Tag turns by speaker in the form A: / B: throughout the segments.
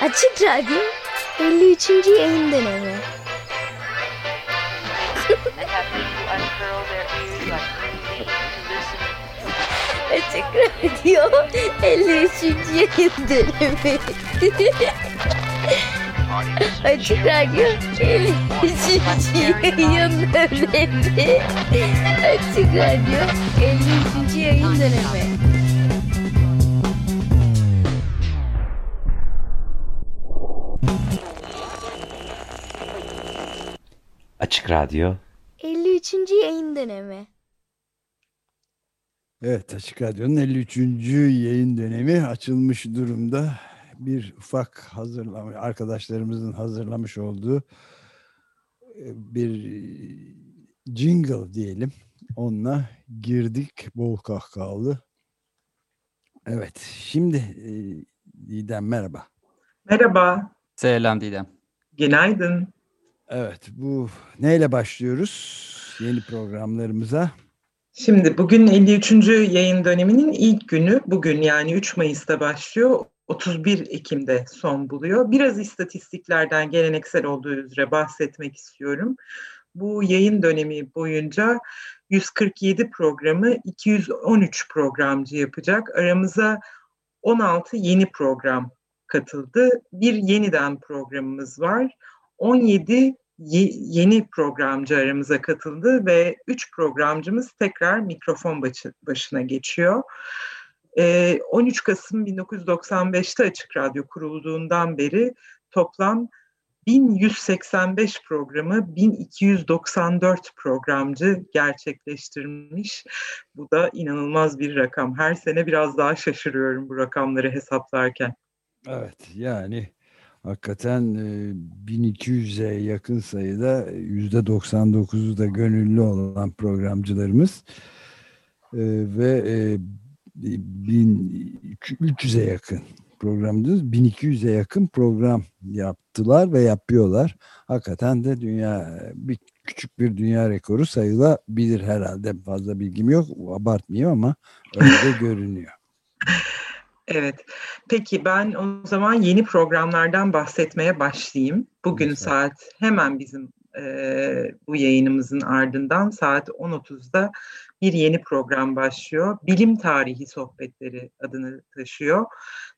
A: Açık Radyo 53. yayın dönemi. Açık Radyo 53. yayın dönemi. Açık Radyo 53. yayın dönemi. Açık Radyo 53. yayın dönemi.
B: Açık Radyo
A: 53. yayın dönemi.
C: Evet Açık Radyo'nun 53. yayın dönemi açılmış durumda. Bir ufak hazırlama arkadaşlarımızın hazırlamış olduğu e, bir jingle diyelim. Onunla girdik bol kahkahalı. Evet şimdi e, Didem merhaba.
D: Merhaba,
E: Selam Didem.
D: günaydın.
C: Evet bu neyle başlıyoruz yeni programlarımıza?
D: Şimdi bugün 53. yayın döneminin ilk günü. Bugün yani 3 Mayıs'ta başlıyor. 31 Ekim'de son buluyor. Biraz istatistiklerden geleneksel olduğu üzere bahsetmek istiyorum. Bu yayın dönemi boyunca 147 programı 213 programcı yapacak. Aramıza 16 yeni program katıldı. Bir yeniden programımız var. 17 ye- yeni programcı aramıza katıldı ve 3 programcımız tekrar mikrofon başı- başına geçiyor. Ee, 13 Kasım 1995'te Açık Radyo kurulduğundan beri toplam 1185 programı 1294 programcı gerçekleştirmiş. Bu da inanılmaz bir rakam. Her sene biraz daha şaşırıyorum bu rakamları hesaplarken.
C: Evet yani hakikaten e, 1200'e yakın sayıda %99'u da gönüllü olan programcılarımız ve 1300'e yakın programcımız 1200'e yakın program yaptılar ve yapıyorlar. Hakikaten de dünya bir küçük bir dünya rekoru sayılabilir herhalde. Fazla bilgim yok. Abartmayayım ama öyle görünüyor.
D: Evet. Peki ben o zaman yeni programlardan bahsetmeye başlayayım. Bugün
C: Lütfen.
D: saat hemen bizim e, bu yayınımızın ardından saat 10.30'da bir yeni program başlıyor. Bilim Tarihi Sohbetleri adını taşıyor.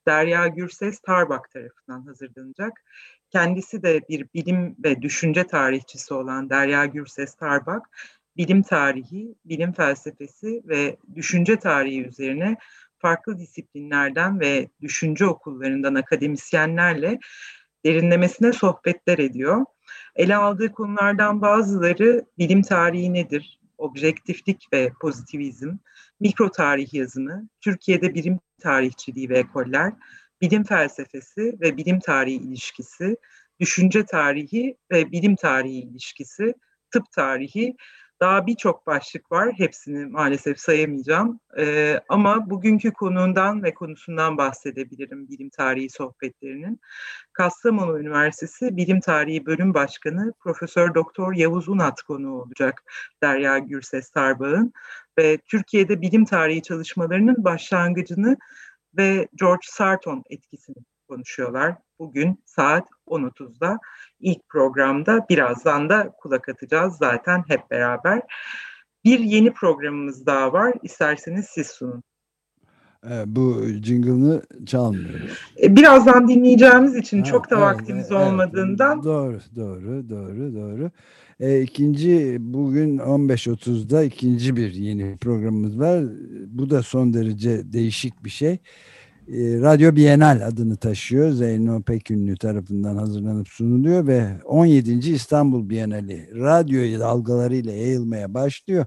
D: Derya Gürses Tarbak tarafından hazırlanacak. Kendisi de bir bilim ve düşünce tarihçisi olan Derya Gürses Tarbak, bilim tarihi, bilim felsefesi ve düşünce tarihi üzerine farklı disiplinlerden ve düşünce okullarından akademisyenlerle derinlemesine sohbetler ediyor. Ele aldığı konulardan bazıları bilim tarihi nedir, objektiflik ve pozitivizm, mikro tarih yazımı, Türkiye'de bilim tarihçiliği ve ekoller, bilim felsefesi ve bilim tarihi ilişkisi, düşünce tarihi ve bilim tarihi ilişkisi, tıp tarihi, daha birçok başlık var. Hepsini maalesef sayamayacağım. Ee, ama bugünkü konuğundan ve konusundan bahsedebilirim bilim tarihi sohbetlerinin. Kastamonu Üniversitesi Bilim Tarihi Bölüm Başkanı Profesör Doktor Yavuz Unat konuğu olacak Derya Gürses Tarbağ'ın ve Türkiye'de bilim tarihi çalışmalarının başlangıcını ve George Sarton etkisini konuşuyorlar. Bugün saat 10.30'da ilk programda birazdan da kulak atacağız zaten hep beraber. Bir yeni programımız daha var. İsterseniz siz sunun.
C: E, bu jingle'ını çalmıyoruz.
D: E, Birazdan dinleyeceğimiz için
C: Ha,
D: çok da
C: evet,
D: vaktimiz
C: evet,
D: olmadığından
C: Doğru, doğru, doğru, doğru. E, ikinci, bugün 15.30'da ikinci bir yeni programımız var. Bu da son derece değişik bir şey. E, Radyo Bienal adını taşıyor. Zeyno Pekünlü tarafından hazırlanıp sunuluyor ve 17. İstanbul Bienali radyo dalgalarıyla yayılmaya başlıyor.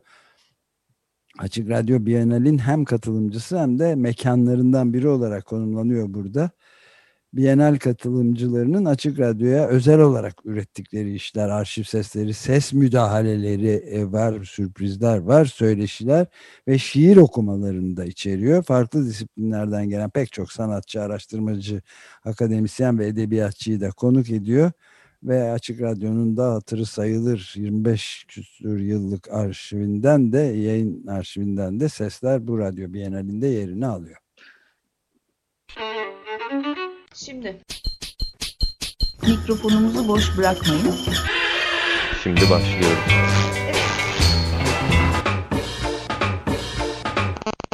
C: Açık Radyo Bienal'in hem katılımcısı hem de mekanlarından biri olarak konumlanıyor burada. Bienal katılımcılarının Açık Radyo'ya özel olarak ürettikleri işler, arşiv sesleri, ses müdahaleleri e, var, sürprizler var, söyleşiler ve şiir okumalarını da içeriyor. Farklı disiplinlerden gelen pek çok sanatçı, araştırmacı, akademisyen ve edebiyatçıyı da konuk ediyor. ve Açık Radyo'nun da hatırı sayılır 25 küsur yıllık arşivinden de yayın arşivinden de sesler bu radyo bienalinde yerini alıyor.
E: Şimdi mikrofonumuzu boş bırakmayın.
B: Şimdi başlıyoruz.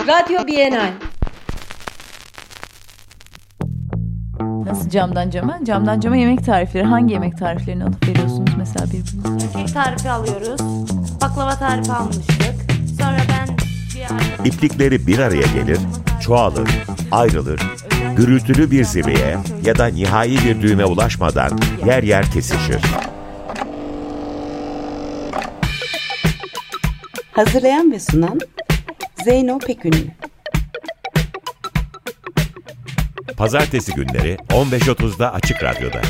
F: Radyo Bienal.
E: Nasıl camdan cama? Camdan cama yemek tarifleri. Hangi yemek tariflerini alıp veriyorsunuz mesela birbirinize?
F: Kek tarifi alıyoruz. Baklava tarifi almıştık. Sonra ben bir ara...
G: İplikleri bir araya gelir, çoğalır, ayrılır, gürültülü bir zirveye ya da nihai bir düğüme ulaşmadan yer yer kesişir.
H: Hazırlayan ve sunan Zeyno Pekünlü.
G: Pazartesi günleri 15.30'da Açık Radyo'da.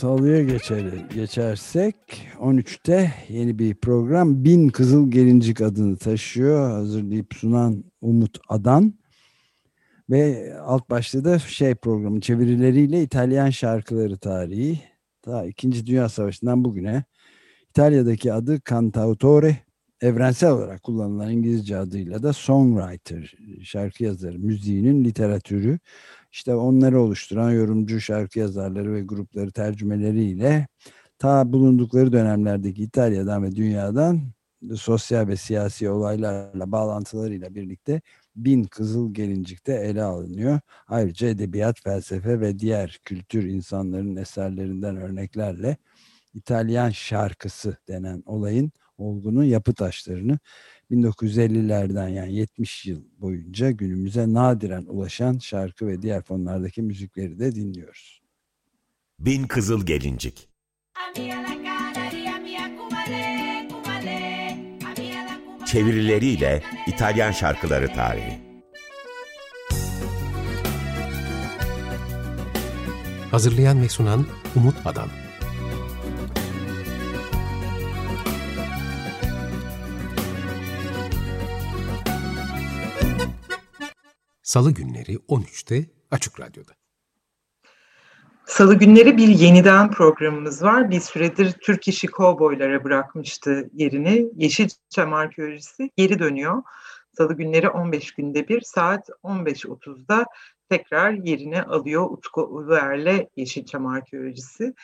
C: Salıya geçer, geçersek 13'te yeni bir program Bin Kızıl Gelincik adını taşıyor. Hazırlayıp sunan Umut Adan. Ve alt başta da şey programı çevirileriyle İtalyan şarkıları tarihi. Ta 2. Dünya Savaşı'ndan bugüne İtalya'daki adı Cantautore, evrensel olarak kullanılan İngilizce adıyla da songwriter, şarkı yazarı, müziğinin literatürü. İşte onları oluşturan yorumcu şarkı yazarları ve grupları tercümeleriyle ta bulundukları dönemlerdeki İtalya'dan ve dünyadan sosyal ve siyasi olaylarla bağlantılarıyla birlikte Bin Kızıl Gelincik'te ele alınıyor. Ayrıca edebiyat, felsefe ve diğer kültür insanların eserlerinden örneklerle İtalyan şarkısı denen olayın olgunun yapı taşlarını 1950'lerden yani 70 yıl boyunca günümüze nadiren ulaşan şarkı ve diğer fonlardaki müzikleri de dinliyoruz.
G: Bin Kızıl Gelincik Çevirileriyle İtalyan şarkıları tarihi.
I: Hazırlayan ve sunan Umut Adam. Salı günleri 13'te Açık Radyo'da.
D: Salı günleri bir yeniden programımız var. Bir süredir Türk işi kovboylara bırakmıştı yerini. Yeşilçam arkeolojisi geri dönüyor. Salı günleri 15 günde bir saat 15.30'da tekrar yerini alıyor Utku Uluer'le Yeşilçam arkeolojisi.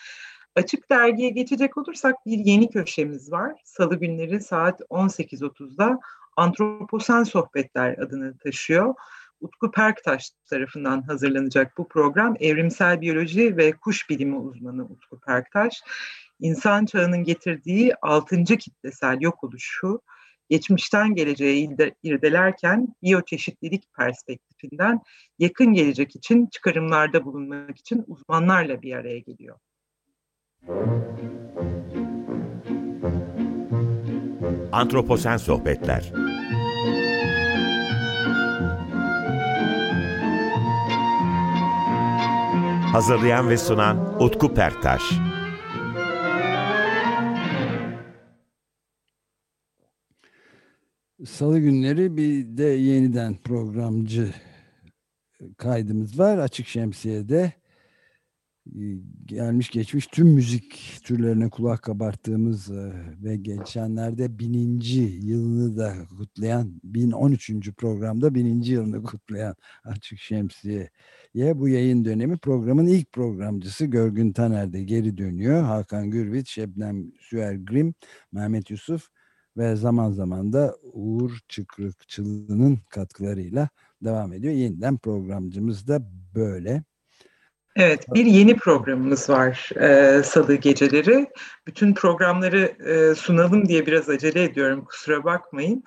D: Açık dergiye geçecek olursak bir yeni köşemiz var. Salı günleri saat 18.30'da Antroposen Sohbetler adını taşıyor. Utku Perktaş tarafından hazırlanacak bu program. Evrimsel biyoloji ve kuş bilimi uzmanı Utku Perktaş, insan çağının getirdiği altıncı kitlesel yok oluşu, geçmişten geleceğe irdelerken biyoçeşitlilik perspektifinden yakın gelecek için çıkarımlarda bulunmak için uzmanlarla bir araya geliyor.
G: Antroposen Sohbetler Hazırlayan ve sunan Utku Perktaş.
C: Salı günleri bir de yeniden programcı kaydımız var. Açık Şemsiye'de gelmiş geçmiş tüm müzik türlerine kulak kabarttığımız ve geçenlerde bininci yılını da kutlayan 1013. programda bininci yılını kutlayan Açık Şemsiye'ye bu yayın dönemi programın ilk programcısı Görgün Taner de geri dönüyor. Hakan Gürvit, Şebnem Süer Grim, Mehmet Yusuf ve zaman zaman da Uğur Çıkrıkçılı'nın katkılarıyla devam ediyor. Yeniden programcımız da böyle.
D: Evet, bir yeni programımız var e, Salı geceleri. Bütün programları e, sunalım diye biraz acele ediyorum, kusura bakmayın.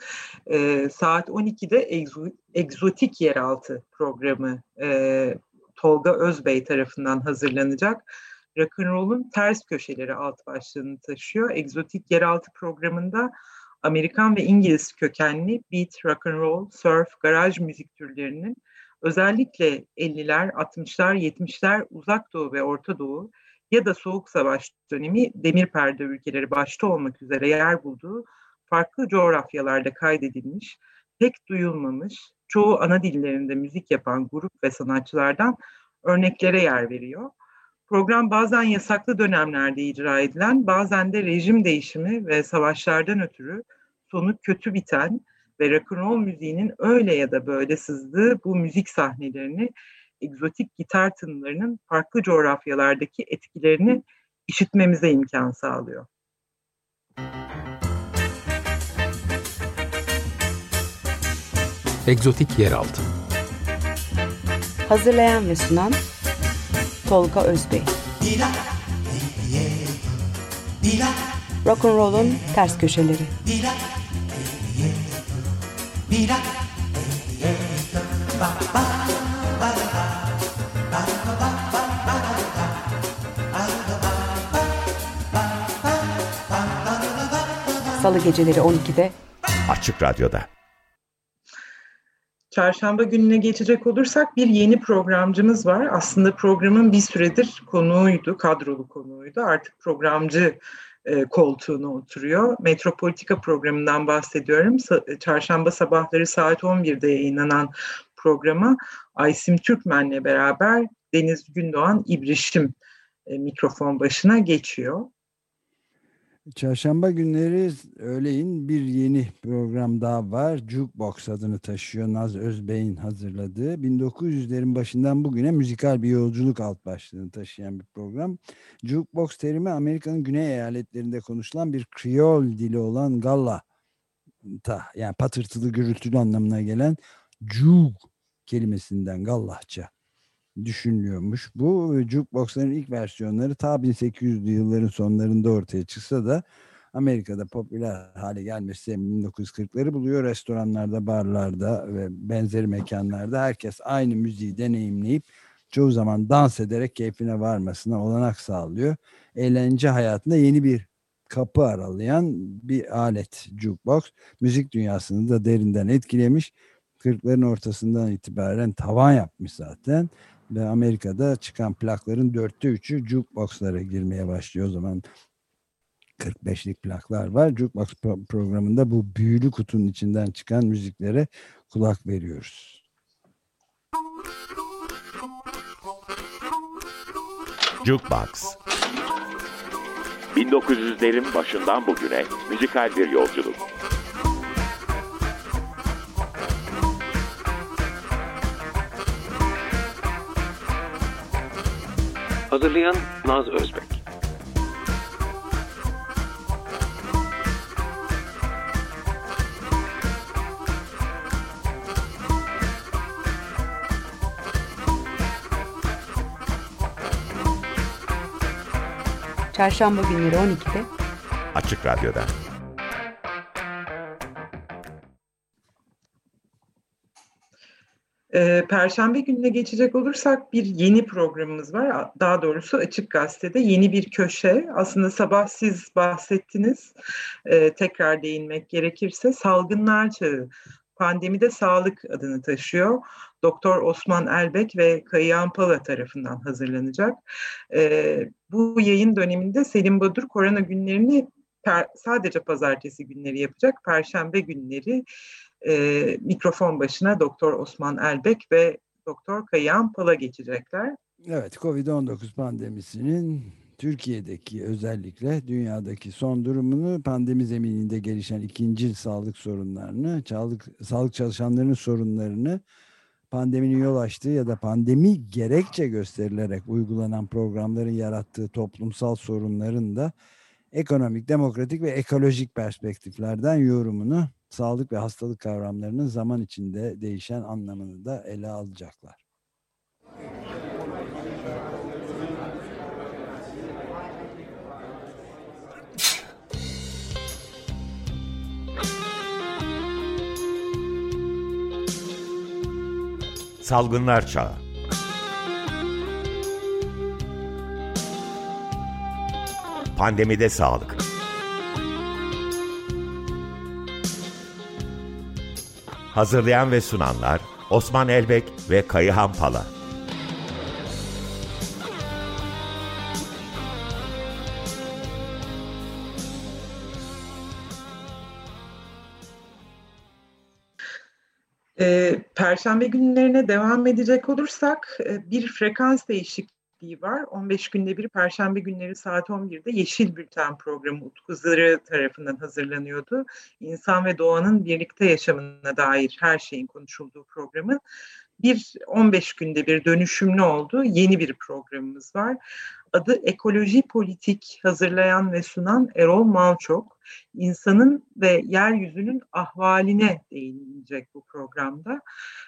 D: E, saat 12'de Egzo, Egzotik Yeraltı programı e, Tolga Özbey tarafından hazırlanacak. Rock'n'Roll'un ters köşeleri alt başlığını taşıyor. Egzotik Yeraltı programında Amerikan ve İngiliz kökenli beat, rock'n'roll, surf, garaj müzik türlerinin özellikle 50'ler, 60'lar, 70'ler Uzak Doğu ve Orta Doğu ya da Soğuk Savaş dönemi demir perde ülkeleri başta olmak üzere yer bulduğu farklı coğrafyalarda kaydedilmiş, pek duyulmamış, çoğu ana dillerinde müzik yapan grup ve sanatçılardan örneklere yer veriyor. Program bazen yasaklı dönemlerde icra edilen, bazen de rejim değişimi ve savaşlardan ötürü sonu kötü biten ve rock'n'roll müziğinin öyle ya da böyle sızdığı bu müzik sahnelerini egzotik gitar tınılarının farklı coğrafyalardaki etkilerini işitmemize imkan sağlıyor.
I: Egzotik Yeraltı.
H: Hazırlayan ve sunan Tolga Özbey. Rock'n'Roll'un ters köşeleri Salı geceleri 12'de
G: Açık Radyo'da.
D: Çarşamba gününe geçecek olursak bir yeni programcımız var. Aslında programın bir süredir konuğuydu, kadrolu konuğuydu. Artık programcı e, koltuğuna oturuyor. Metropolitika programından bahsediyorum. Sa- Çarşamba sabahları saat 11'de yayınlanan programa Aysim Türkmen'le beraber Deniz Gündoğan İbrişim e, mikrofon başına geçiyor.
C: Çarşamba günleri öğleyin bir yeni program daha var. Jukebox adını taşıyor. Naz Özbey'in hazırladığı. 1900'lerin başından bugüne müzikal bir yolculuk alt başlığını taşıyan bir program. Jukebox terimi Amerika'nın güney eyaletlerinde konuşulan bir Kriol dili olan Galla. Ta, yani patırtılı gürültülü anlamına gelen Jug kelimesinden Gallahça düşünülüyormuş. Bu jukeboxların ilk versiyonları ta 1800'lü yılların sonlarında ortaya çıksa da Amerika'da popüler hale gelmesi 1940'ları buluyor. Restoranlarda, barlarda ve benzeri mekanlarda herkes aynı müziği deneyimleyip çoğu zaman dans ederek keyfine varmasına olanak sağlıyor. Eğlence hayatında yeni bir kapı aralayan bir alet jukebox. Müzik dünyasını da derinden etkilemiş. 40'ların ortasından itibaren tavan yapmış zaten ve Amerika'da çıkan plakların dörtte üçü jukeboxlara girmeye başlıyor. O zaman 45'lik plaklar var. Jukebox pro- programında bu büyülü kutunun içinden çıkan müziklere kulak veriyoruz.
G: Jukebox 1900'lerin başından bugüne müzikal bir yolculuk.
I: Hazırlayan Naz Özbek
H: Çarşamba günleri 12'de
G: Açık Radyo'da.
D: Perşembe gününe geçecek olursak bir yeni programımız var. Daha doğrusu Açık Gazete'de yeni bir köşe. Aslında sabah siz bahsettiniz. Ee, tekrar değinmek gerekirse salgınlar çağı. Pandemide sağlık adını taşıyor. Doktor Osman Elbek ve Kayıhan Pala tarafından hazırlanacak. Ee, bu yayın döneminde Selim Badur korona günlerini per, sadece pazartesi günleri yapacak. Perşembe günleri e, mikrofon başına Doktor Osman Elbek ve Doktor Kayan Pala geçecekler.
C: Evet, Covid-19 pandemisinin Türkiye'deki özellikle dünyadaki son durumunu, pandemi zemininde gelişen ikinci sağlık sorunlarını, sağlık, sağlık çalışanlarının sorunlarını, pandeminin yol açtığı ya da pandemi gerekçe gösterilerek uygulanan programların yarattığı toplumsal sorunların da ekonomik, demokratik ve ekolojik perspektiflerden yorumunu, sağlık ve hastalık kavramlarının zaman içinde değişen anlamını da ele alacaklar.
G: Salgınlar Çağı Pandemide Sağlık. Hazırlayan ve sunanlar Osman Elbek ve Kayıhan Pala.
D: E, Perşembe günlerine devam edecek olursak e, bir frekans değişikliği var. 15 günde bir Perşembe günleri saat 11'de Yeşil Bülten programı Utku Zırı tarafından hazırlanıyordu. İnsan ve doğanın birlikte yaşamına dair her şeyin konuşulduğu programın bir 15 günde bir dönüşümlü oldu. Yeni bir programımız var. Adı Ekoloji Politik hazırlayan ve sunan Erol Malçok. İnsanın ve yeryüzünün ahvaline değinilecek bu programda.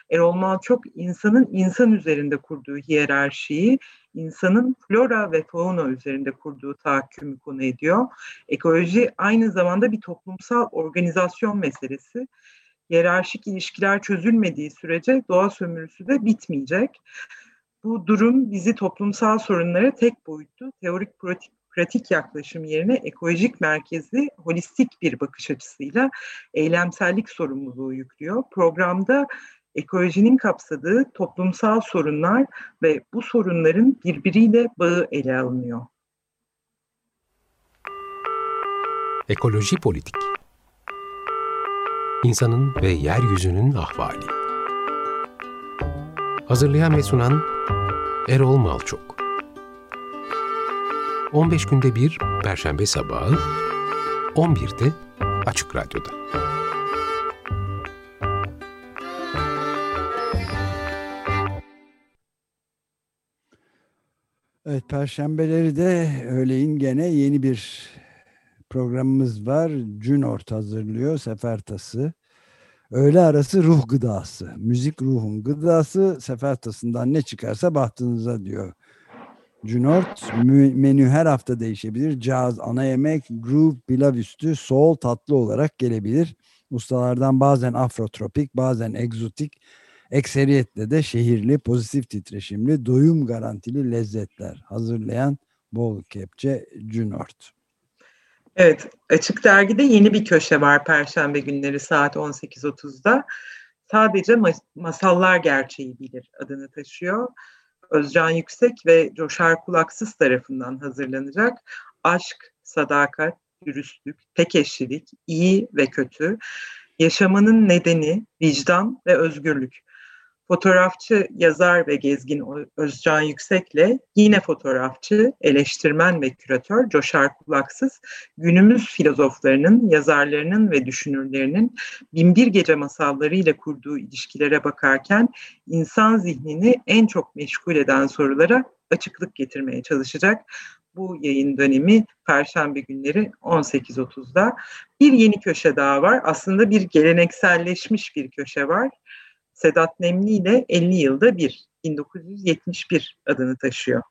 D: Erol Malçok insanın insan üzerinde kurduğu hiyerarşiyi, insanın flora ve fauna üzerinde kurduğu tahakkümü konu ediyor. Ekoloji aynı zamanda bir toplumsal organizasyon meselesi Yerarşik ilişkiler çözülmediği sürece doğa sömürüsü de bitmeyecek. Bu durum bizi toplumsal sorunlara tek boyutlu teorik pratik, pratik yaklaşım yerine ekolojik merkezli holistik bir bakış açısıyla eylemsellik sorumluluğu yüklüyor. Programda ekolojinin kapsadığı toplumsal sorunlar ve bu sorunların birbiriyle bağı ele alınıyor.
I: Ekoloji politik insanın ve yeryüzünün ahvali. Hazırlayan ve sunan Erol Malçok 15 günde bir Perşembe sabahı 11'de Açık Radyo'da.
C: Evet, Perşembeleri de öğleyin gene yeni bir programımız var. Cünort hazırlıyor Sefertası. Öğle arası ruh gıdası. Müzik ruhun gıdası. Sefertasından ne çıkarsa bahtınıza diyor. Cünort menü her hafta değişebilir. Caz, ana yemek, groove, pilav üstü, soul tatlı olarak gelebilir. Ustalardan bazen afrotropik, bazen egzotik, ekseriyetle de şehirli, pozitif titreşimli, doyum garantili lezzetler hazırlayan bol kepçe Cünort.
D: Evet, Açık Dergi'de yeni bir köşe var Perşembe günleri saat 18.30'da. Sadece Masallar Gerçeği Bilir adını taşıyor. Özcan Yüksek ve Coşar Kulaksız tarafından hazırlanacak. Aşk, sadakat, dürüstlük, tek eşlilik, iyi ve kötü, yaşamanın nedeni, vicdan ve özgürlük fotoğrafçı, yazar ve gezgin Özcan Yüksek'le yine fotoğrafçı, eleştirmen ve küratör Coşar Kulaksız günümüz filozoflarının, yazarlarının ve düşünürlerinin binbir gece masallarıyla kurduğu ilişkilere bakarken insan zihnini en çok meşgul eden sorulara açıklık getirmeye çalışacak. Bu yayın dönemi Perşembe günleri 18.30'da. Bir yeni köşe daha var. Aslında bir gelenekselleşmiş bir köşe var. Sedat Nemli ile 50 yılda bir 1971 adını taşıyor.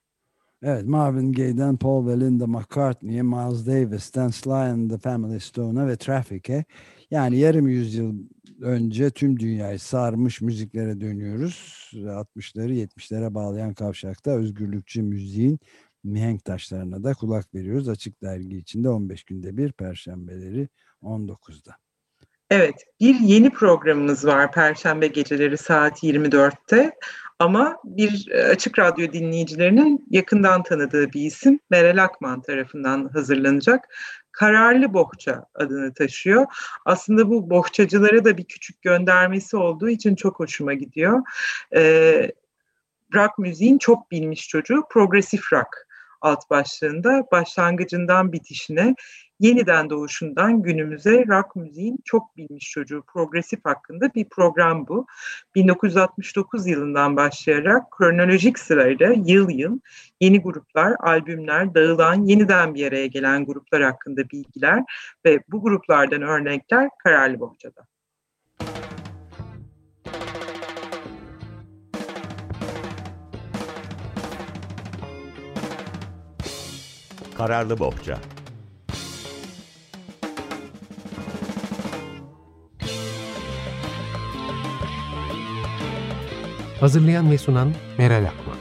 C: Evet Marvin Gaye'den Paul ve Linda McCartney'e, Miles Davis'ten Sly and the Family Stone'a ve Traffic'e yani yarım yüzyıl önce tüm dünyayı sarmış müziklere dönüyoruz. 60'ları 70'lere bağlayan kavşakta özgürlükçü müziğin mihenk taşlarına da kulak veriyoruz. Açık Dergi içinde 15 günde bir Perşembeleri 19'da.
D: Evet, bir yeni programımız var Perşembe geceleri saat 24'te. Ama bir e, açık radyo dinleyicilerinin yakından tanıdığı bir isim Meral Akman tarafından hazırlanacak. Kararlı Bohça adını taşıyor. Aslında bu bohçacılara da bir küçük göndermesi olduğu için çok hoşuma gidiyor. Ee, rock müziğin çok bilmiş çocuğu progresif rock alt başlığında başlangıcından bitişine yeniden doğuşundan günümüze rock müziğin çok bilmiş çocuğu progresif hakkında bir program bu. 1969 yılından başlayarak kronolojik sırayla yıl yıl yeni gruplar, albümler, dağılan, yeniden bir araya gelen gruplar hakkında bilgiler ve bu gruplardan örnekler Kararlı Bohça'da.
G: Kararlı Bohça
I: Hazırlayan ve sunan Meral Akman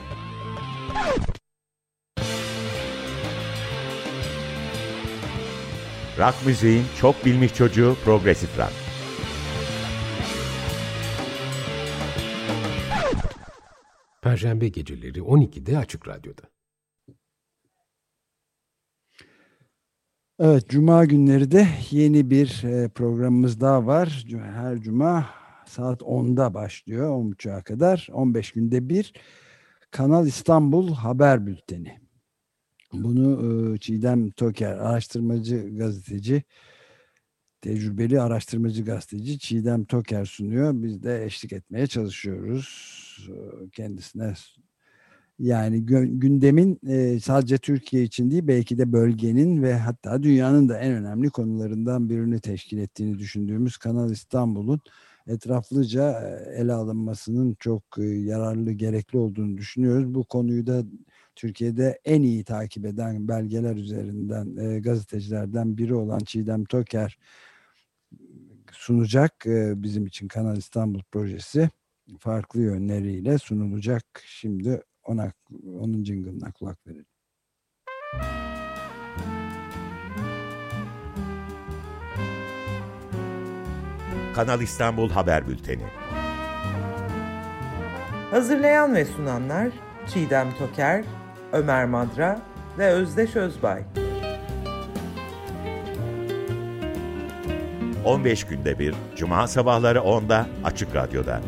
G: Rock müziğin çok bilmiş çocuğu Progresif Rock.
I: Perşembe geceleri 12'de Açık Radyo'da.
C: Evet, Cuma günleri de yeni bir e, programımız daha var. Her Cuma saat 10'da başlıyor 10.30'a kadar 15 günde bir Kanal İstanbul Haber Bülteni. Bunu e, Çiğdem Toker araştırmacı gazeteci tecrübeli araştırmacı gazeteci Çiğdem Toker sunuyor. Biz de eşlik etmeye çalışıyoruz e, kendisine. Yani gündemin e, sadece Türkiye için değil belki de bölgenin ve hatta dünyanın da en önemli konularından birini teşkil ettiğini düşündüğümüz Kanal İstanbul'un etraflıca e, ele alınmasının çok yararlı, gerekli olduğunu düşünüyoruz. Bu konuyu da Türkiye'de en iyi takip eden belgeler üzerinden gazetecilerden biri olan Çiğdem Toker sunacak bizim için Kanal İstanbul projesi farklı yönleriyle sunulacak. Şimdi ona onun jingle'ına kulak verelim.
G: Kanal İstanbul Haber Bülteni.
D: Hazırlayan ve sunanlar Çiğdem Toker, Ömer Madra ve Özdeş Özbay.
G: 15 günde bir, Cuma sabahları 10'da Açık Radyo'da.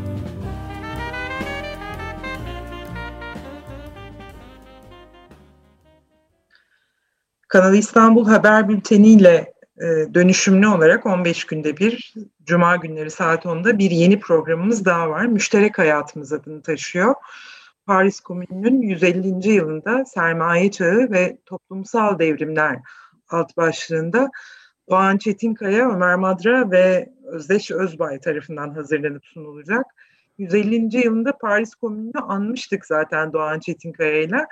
D: Kanal İstanbul Haber Bülteni ile e, dönüşümlü olarak 15 günde bir Cuma günleri saat 10'da bir yeni programımız daha var. Müşterek Hayatımız adını taşıyor. Paris Komünü'nün 150. yılında sermaye çağı ve toplumsal devrimler alt başlığında Doğan Çetinkaya, Ömer Madra ve Özdeş Özbay tarafından hazırlanıp sunulacak. 150. yılında Paris Komünü'nü anmıştık zaten Doğan Çetinkaya ile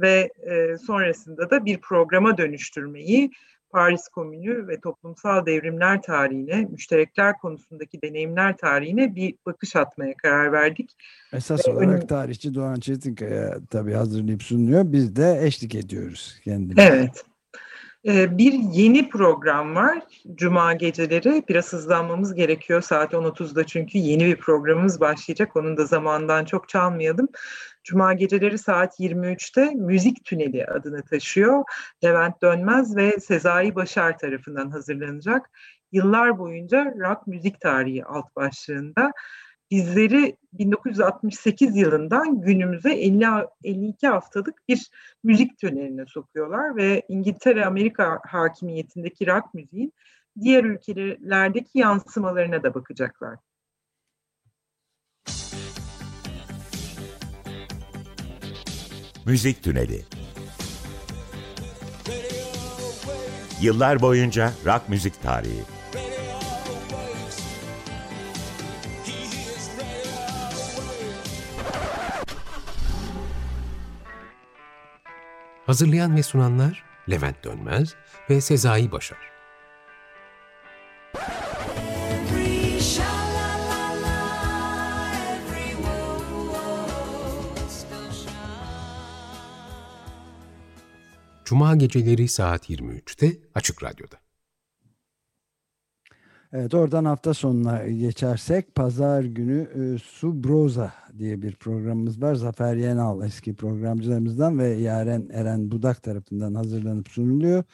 D: ve e, sonrasında da bir programa dönüştürmeyi Paris Komünü ve toplumsal devrimler tarihine, müşterekler konusundaki deneyimler tarihine bir bakış atmaya karar verdik.
C: Esas ve olarak ön... tarihçi Doğan Çetinkaya tabii hazırlayıp sunuyor. Biz de eşlik ediyoruz kendimize.
D: Evet. Ee, bir yeni program var. Cuma geceleri biraz hızlanmamız gerekiyor saat 10.30'da çünkü yeni bir programımız başlayacak. Onun da zamandan çok çalmayalım. Cuma geceleri saat 23'te Müzik Tüneli adını taşıyor. Levent Dönmez ve Sezai Başar tarafından hazırlanacak. Yıllar boyunca rock müzik tarihi alt başlığında bizleri 1968 yılından günümüze 50 52 haftalık bir müzik törenine sokuyorlar ve İngiltere Amerika hakimiyetindeki rock müziğin diğer ülkelerdeki yansımalarına da bakacaklar.
G: Müzik Tüneli Yıllar boyunca rock müzik tarihi
I: Hazırlayan ve sunanlar Levent Dönmez ve Sezai Başar. Cuma geceleri saat 23'te Açık Radyo'da.
C: Evet oradan hafta sonuna geçersek pazar günü e, Subroza diye bir programımız var. Zafer Yenal eski programcılarımızdan ve Yaren Eren Budak tarafından hazırlanıp sunuluyor.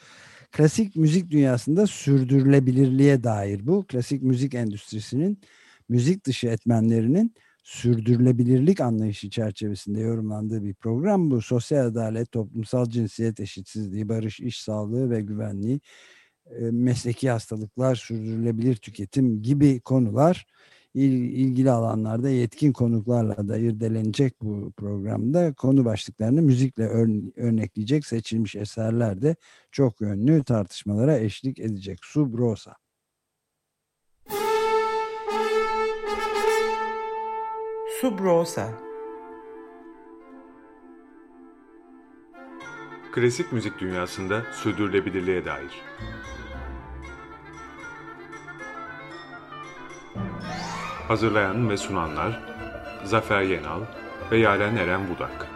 C: Klasik müzik dünyasında sürdürülebilirliğe dair bu. Klasik müzik endüstrisinin müzik dışı etmenlerinin sürdürülebilirlik anlayışı çerçevesinde yorumlandığı bir program bu. Sosyal adalet, toplumsal cinsiyet eşitsizliği, barış, iş sağlığı ve güvenliği e, mesleki hastalıklar, sürdürülebilir tüketim gibi konular ilgili alanlarda yetkin konuklarla da irdelenecek bu programda konu başlıklarını müzikle örnekleyecek seçilmiş eserler de çok yönlü tartışmalara eşlik edecek. Subrosa.
D: Subrosa
J: Klasik müzik dünyasında sürdürülebilirliğe dair Hazırlayan ve sunanlar Zafer Yenal ve Yaren Eren Budak.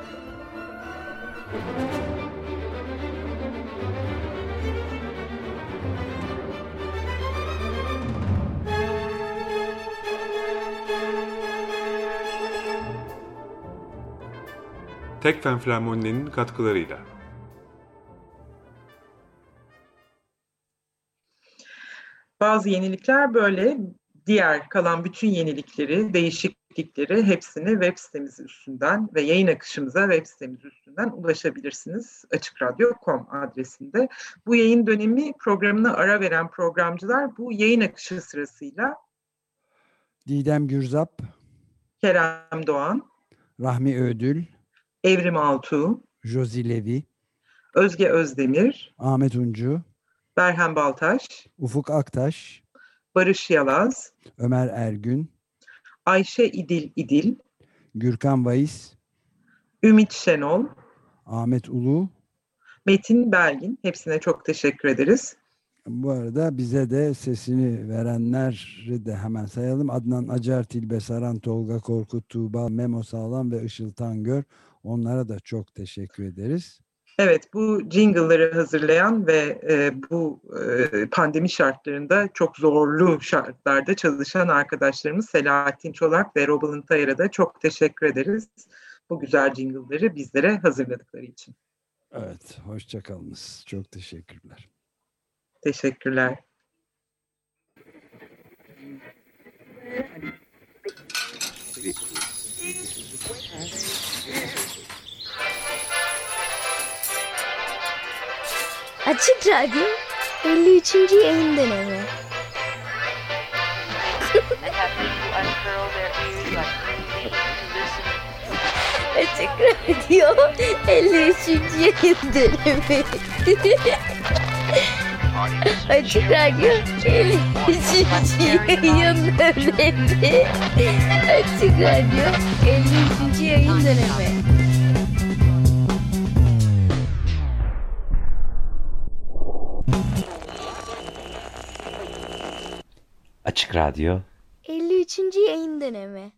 J: Tekfen Flamoni'nin katkılarıyla.
D: Bazı yenilikler böyle diğer kalan bütün yenilikleri, değişiklikleri hepsini web sitemiz üstünden ve yayın akışımıza web sitemiz üstünden ulaşabilirsiniz. Açıkradyo.com adresinde. Bu yayın dönemi programına ara veren programcılar bu yayın akışı sırasıyla
C: Didem Gürzap,
D: Kerem Doğan,
C: Rahmi Ödül,
D: Evrim Altuğ,
C: Jozi Levi,
D: Özge Özdemir,
C: Ahmet Uncu,
D: Berhem Baltaş,
C: Ufuk Aktaş,
D: Barış Yalaz,
C: Ömer Ergün,
D: Ayşe İdil İdil,
C: Gürkan Vaiz,
D: Ümit Şenol,
C: Ahmet Ulu.
D: Metin Belgin. Hepsine çok teşekkür ederiz.
C: Bu arada bize de sesini verenleri de hemen sayalım. Adnan Acar, Tilbe Saran, Tolga Korkut, Tuğba, Memo Sağlam ve Işıl Tangör. Onlara da çok teşekkür ederiz.
D: Evet, bu jingle'ları hazırlayan ve e, bu e, pandemi şartlarında çok zorlu şartlarda çalışan arkadaşlarımız Selahattin Çolak ve Robalın Tayar'a da çok teşekkür ederiz. Bu güzel jingle'ları bizlere hazırladıkları için.
C: Evet, hoşçakalınız. Çok teşekkürler.
D: Teşekkürler.
A: Açık Radyo 53. yayın dönemi. Açık Radyo 53. yayın dönemi. Açık Radyo 53. yayın dönemi. Açık Radyo 53. yayın dönemi.
K: Açık Radyo
A: 53. yayın dönemi.